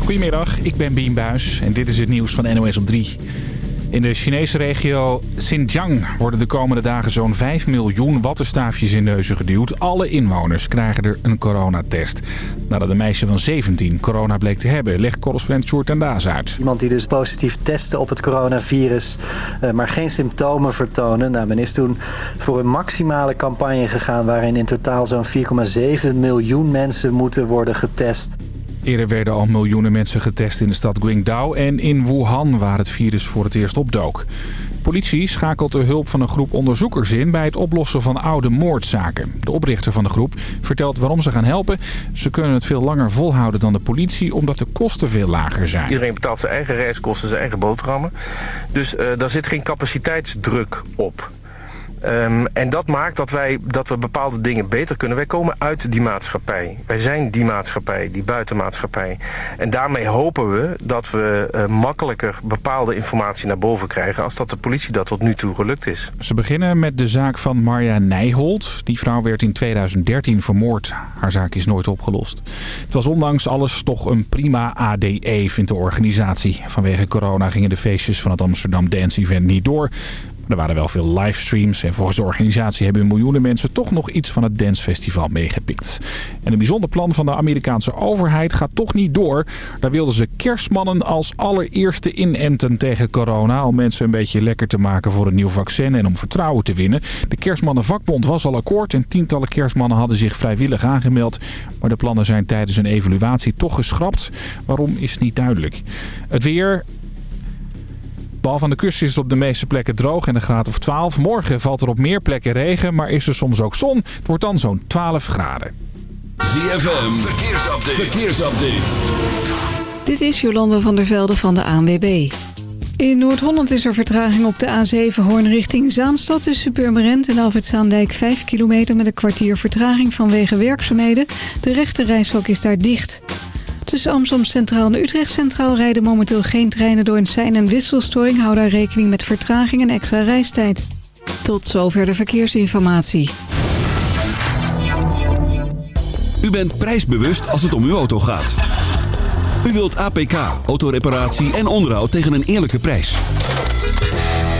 Goedemiddag, ik ben Bien Buis en dit is het nieuws van NOS op 3. In de Chinese regio Xinjiang worden de komende dagen zo'n 5 miljoen wattenstaafjes in neuzen geduwd. Alle inwoners krijgen er een coronatest. Nadat een meisje van 17 corona bleek te hebben, legt correspondent Sjoerd en Daas uit. Iemand die dus positief testte op het coronavirus, eh, maar geen symptomen vertonen. Nou, men is toen voor een maximale campagne gegaan waarin in totaal zo'n 4,7 miljoen mensen moeten worden getest. Eerder werden al miljoenen mensen getest in de stad Guangdao en in Wuhan, waar het virus voor het eerst opdook. Politie schakelt de hulp van een groep onderzoekers in bij het oplossen van oude moordzaken. De oprichter van de groep vertelt waarom ze gaan helpen. Ze kunnen het veel langer volhouden dan de politie, omdat de kosten veel lager zijn. Iedereen betaalt zijn eigen reiskosten, zijn eigen boterhammen. Dus uh, daar zit geen capaciteitsdruk op. Um, en dat maakt dat, wij, dat we bepaalde dingen beter kunnen. Wij komen uit die maatschappij. Wij zijn die maatschappij, die buitenmaatschappij. En daarmee hopen we dat we uh, makkelijker bepaalde informatie naar boven krijgen... als dat de politie dat tot nu toe gelukt is. Ze beginnen met de zaak van Marja Nijholt. Die vrouw werd in 2013 vermoord. Haar zaak is nooit opgelost. Het was ondanks alles toch een prima ADE, vindt de organisatie. Vanwege corona gingen de feestjes van het Amsterdam Dance Event niet door... Er waren wel veel livestreams en volgens de organisatie hebben miljoenen mensen toch nog iets van het dancefestival meegepikt. En een bijzonder plan van de Amerikaanse overheid gaat toch niet door. Daar wilden ze kerstmannen als allereerste inenten tegen corona om mensen een beetje lekker te maken voor een nieuw vaccin en om vertrouwen te winnen. De kerstmannenvakbond was al akkoord en tientallen kerstmannen hadden zich vrijwillig aangemeld. Maar de plannen zijn tijdens een evaluatie toch geschrapt. Waarom is niet duidelijk. Het weer, Behalve aan de kust is het op de meeste plekken droog en een graad of 12. Morgen valt er op meer plekken regen, maar is er soms ook zon. Het wordt dan zo'n 12 graden. ZFM, verkeersupdate. verkeersupdate. Dit is Jolanda van der Velde van de ANWB. In Noord-Holland is er vertraging op de A7 Hoorn richting Zaanstad... tussen Purmerend en Alfred Zaandijk 5 kilometer... met een kwartier vertraging vanwege werkzaamheden. De rechte reishok is daar dicht. Tussen Amsterdam Centraal en Utrecht Centraal rijden momenteel geen treinen door een sein- en wisselstoring. Hou daar rekening met vertraging en extra reistijd. Tot zover de verkeersinformatie. U bent prijsbewust als het om uw auto gaat. U wilt APK, autoreparatie en onderhoud tegen een eerlijke prijs.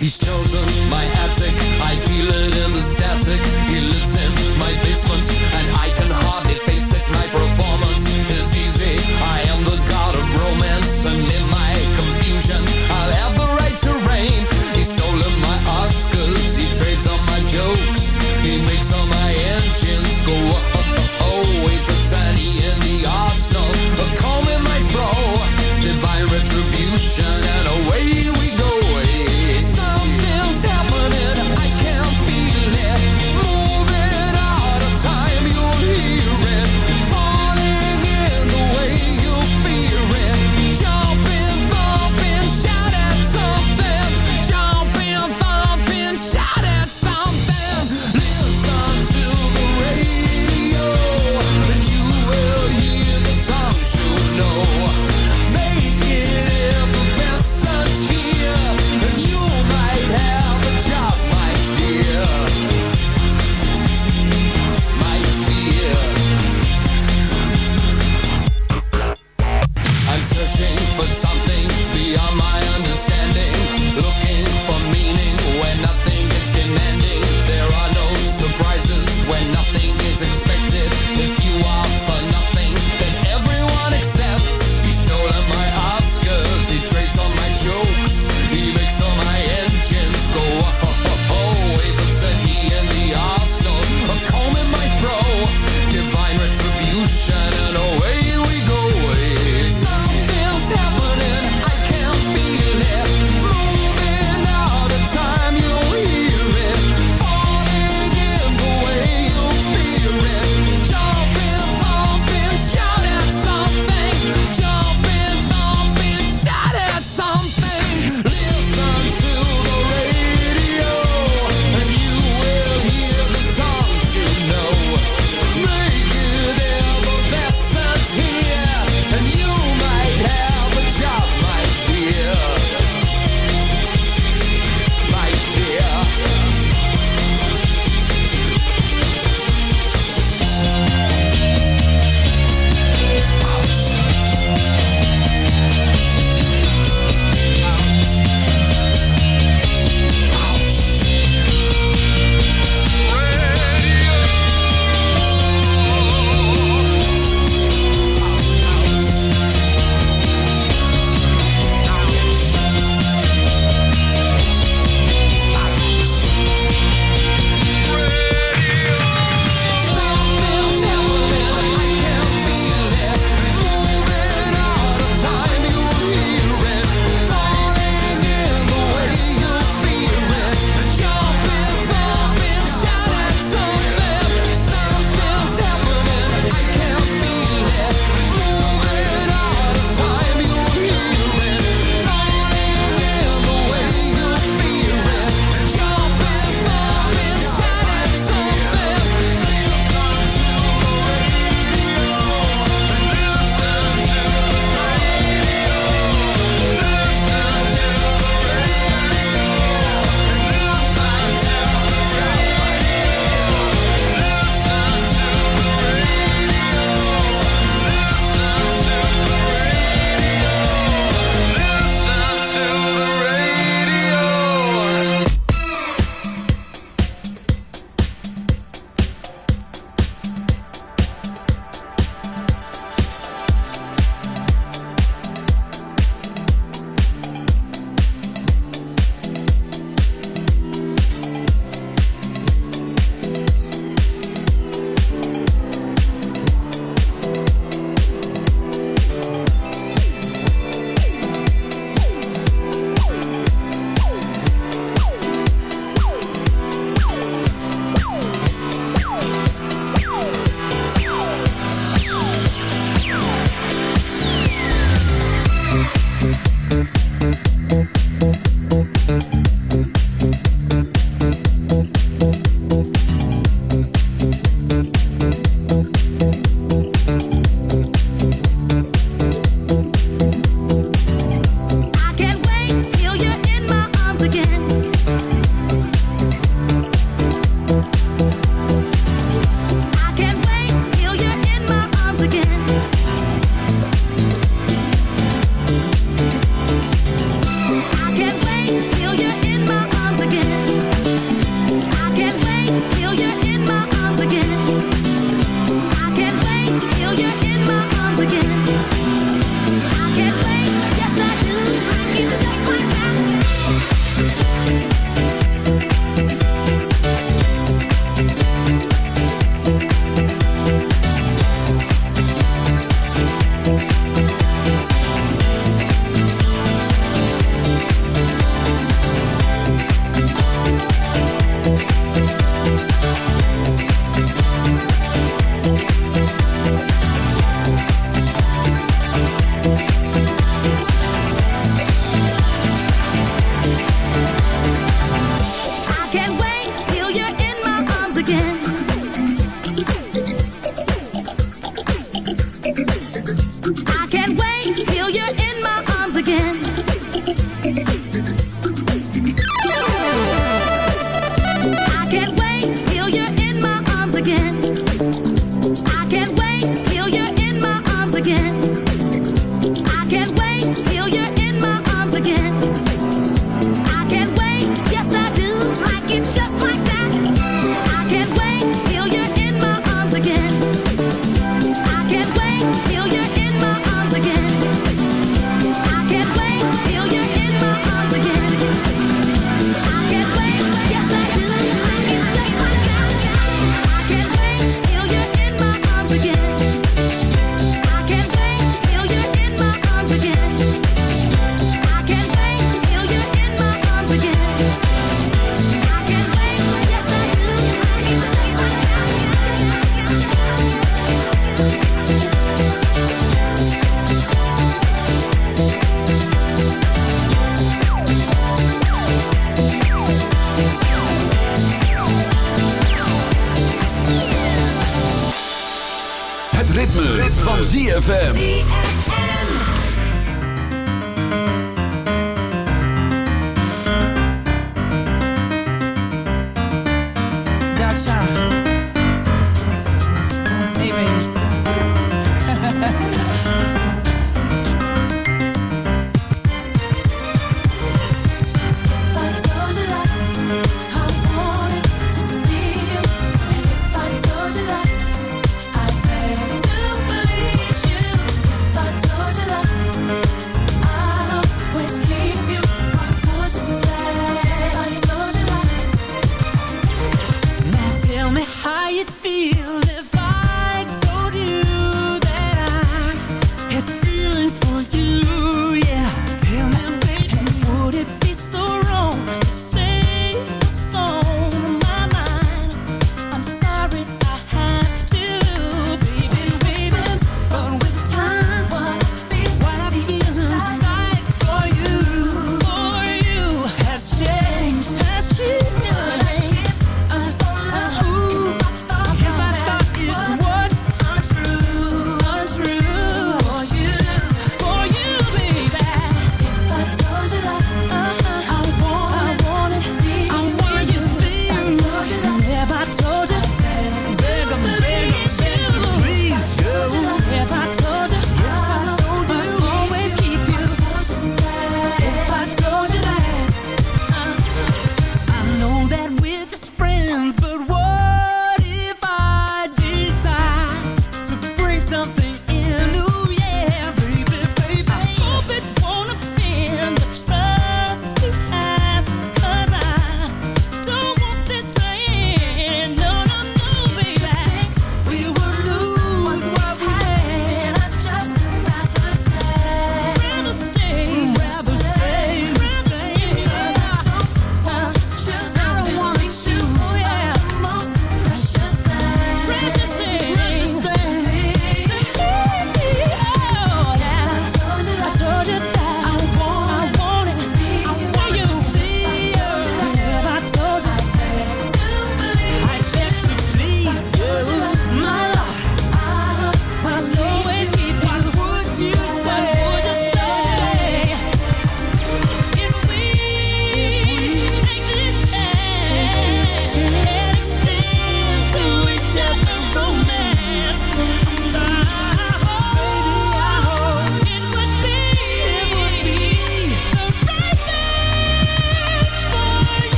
He's chosen my attic, I feel it in the static. He lives in my basement,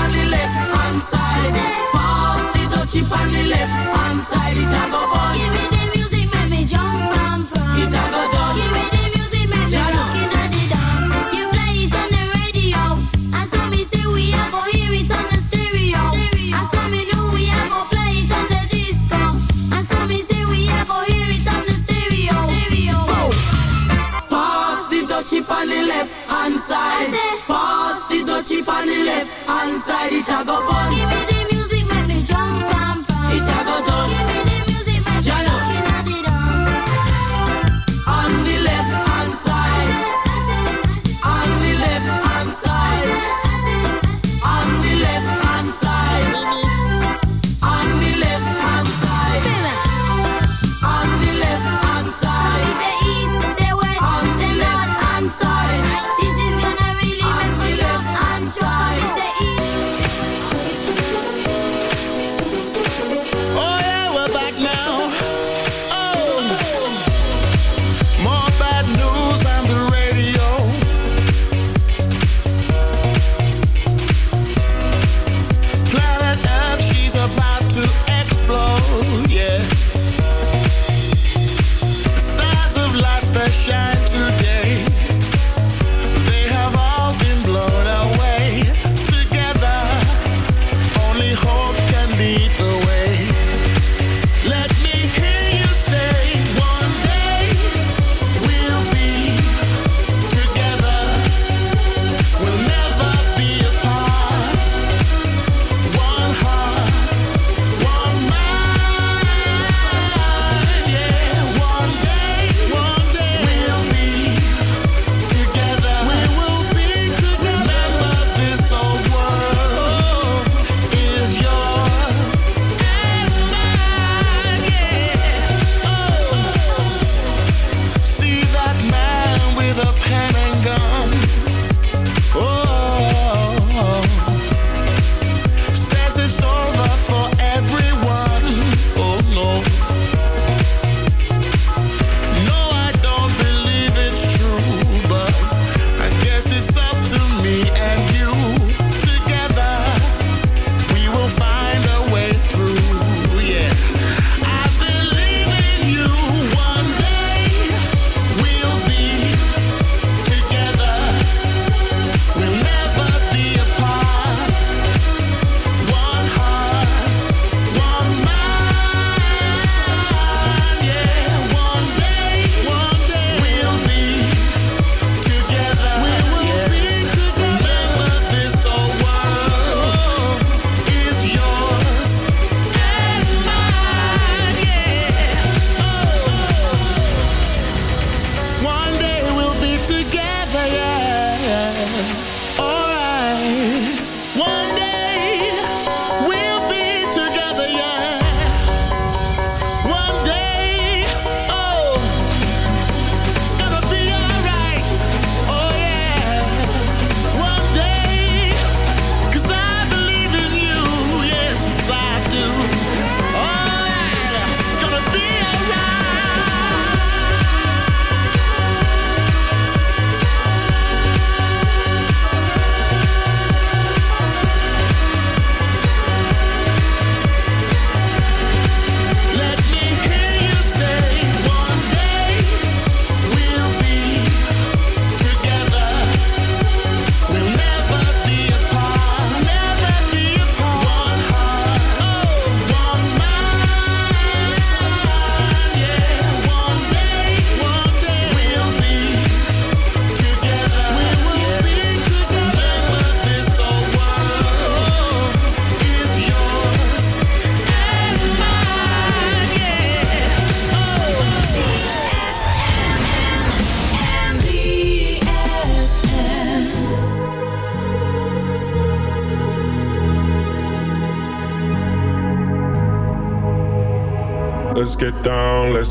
on the left hand side. Pass the touchy on the left hand side. It go. I it, I go burn. shine.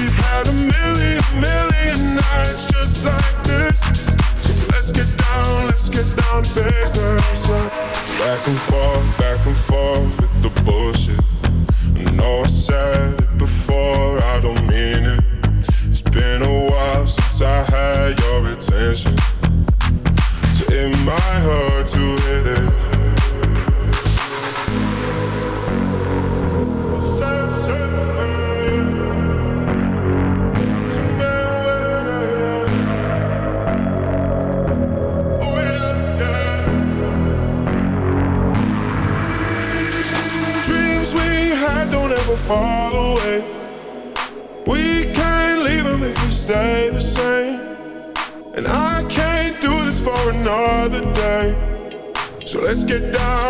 We've had a million, million nights just like this. So let's get down, let's get down to business. Back and forth, back and forth with the bullshit.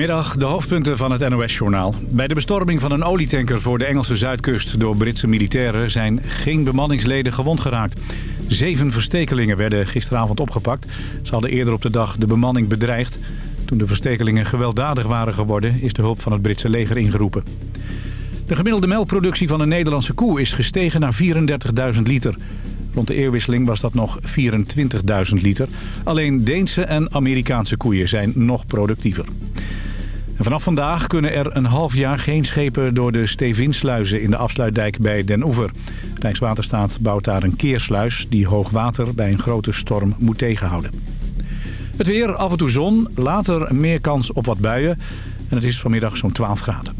Goedemiddag, de hoofdpunten van het NOS-journaal. Bij de bestorming van een olietanker voor de Engelse zuidkust door Britse militairen zijn geen bemanningsleden gewond geraakt. Zeven verstekelingen werden gisteravond opgepakt. Ze hadden eerder op de dag de bemanning bedreigd. Toen de verstekelingen gewelddadig waren geworden is de hulp van het Britse leger ingeroepen. De gemiddelde melkproductie van een Nederlandse koe is gestegen naar 34.000 liter. Rond de eerwisseling was dat nog 24.000 liter. Alleen Deense en Amerikaanse koeien zijn nog productiever. Vanaf vandaag kunnen er een half jaar geen schepen door de Stevinsluizen in de afsluitdijk bij Den Oever. Rijkswaterstaat bouwt daar een keersluis die hoog water bij een grote storm moet tegenhouden. Het weer, af en toe zon, later meer kans op wat buien. En het is vanmiddag zo'n 12 graden.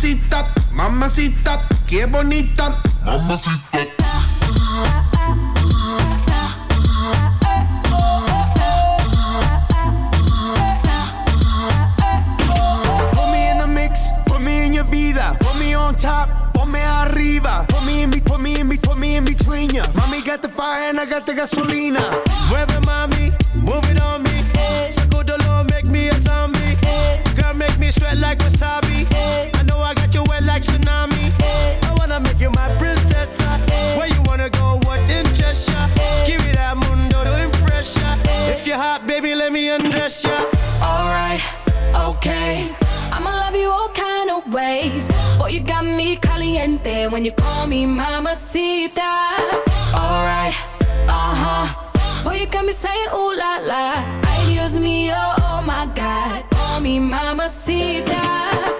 mamacita, mamacita, qué bonita, mamacita. Put me in the mix, put me in your vida, put me on top, put me arriba, put me in, put me in, put me in between ya. Mommy got the fire and I got the gasolina. Wherever mommy, moving on me, eh. sacudo lo make me a zombie. Eh. Girl make me sweat like wasabi. undress you. Alright, okay. I'ma love you all kind of ways. but you got me caliente when you call me mamacita. Alright, uh huh. Boy, you got me saying ooh la la. I use mío, oh my God. Call me mamacita.